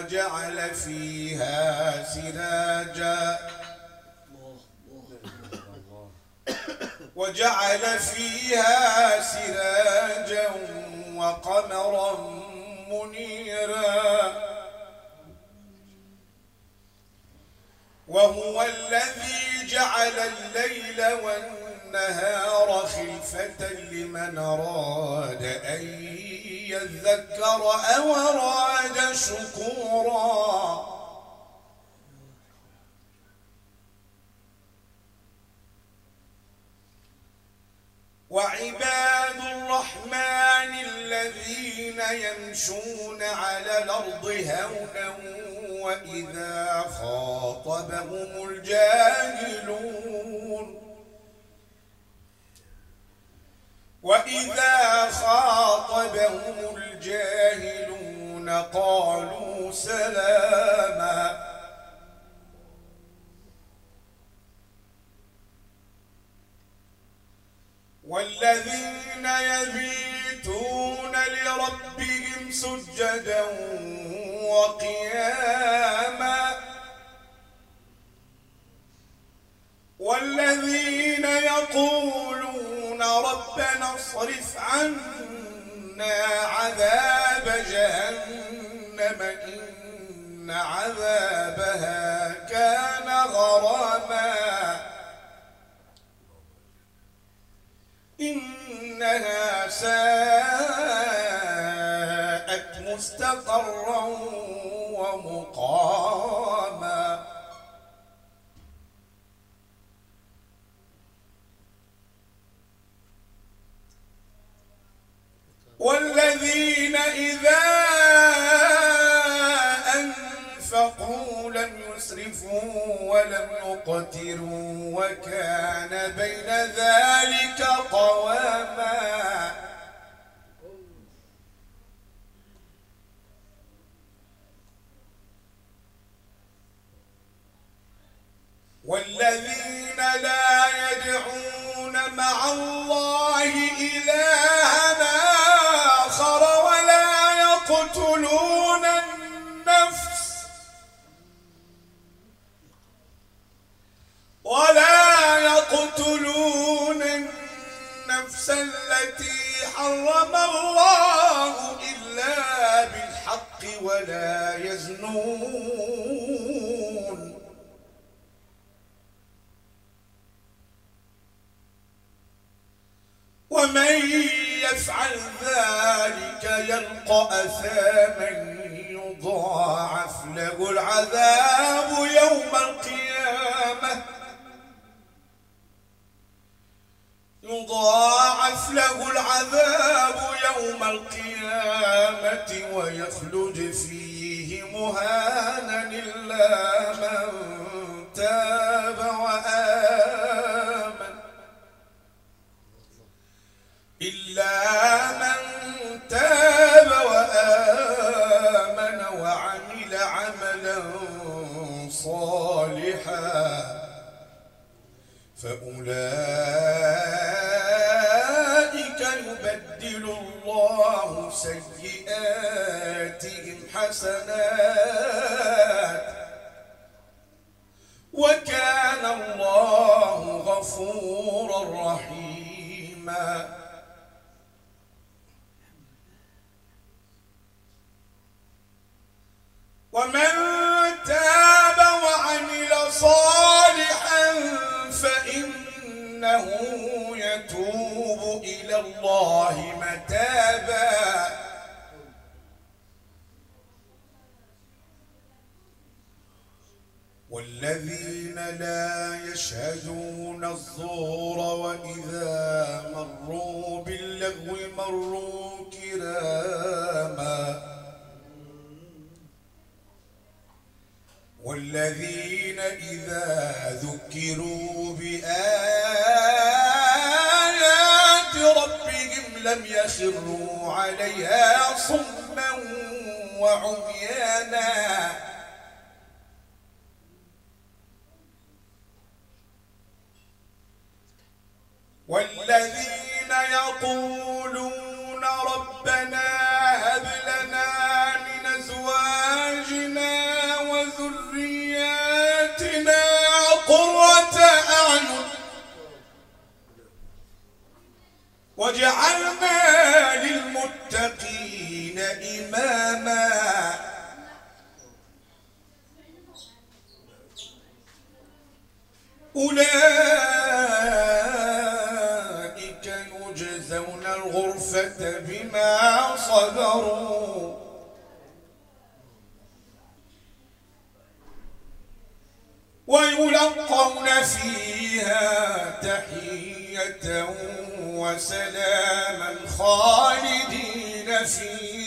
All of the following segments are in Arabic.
وجعل فيها سراجا. وجعل فيها سراجا وقمرا منيرا. وهو الذي جعل الليل والنهار خلفة لمن أراد أن يذكر أو أراد شكورا. وعباد الرحمن الذين يمشون على الأرض هونا وإذا خاطبهم الجاهلون وإذا خاطبهم الجاهلون قالوا سلاما والذين يبيتون لربهم سجدا وقياما عنا عذاب جهنم إن عذابها كان غراما. إنها ساءت مستقرا ولم يقتروا وكان بين ذلك قواما. حرم الله إلا بالحق ولا يزنون. ومن يفعل ذلك يلقى أثاما يضاعف له العذاب يوم القيامة. يضاعف له العذاب يوم القيامة ويخلد فيه مهانا إلا من تاب وآمن. إلا من تاب وآمن وعمل عملا صالحا فأولئك يبدل الله سيئاتهم حسنات. وكان الله غفورا رحيما. ومن الله متابا. والذين لا يشهدون الزور وإذا مروا باللغو مروا كراما. والذين إذا ذكروا بآيات يخروا عليها صما وعميانا. والذين يقولون اماما أولئك يجزون الغرفة بما صبروا. ويلقون فيها تحية وسلاما خالدين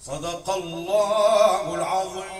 صدق الله العظيم.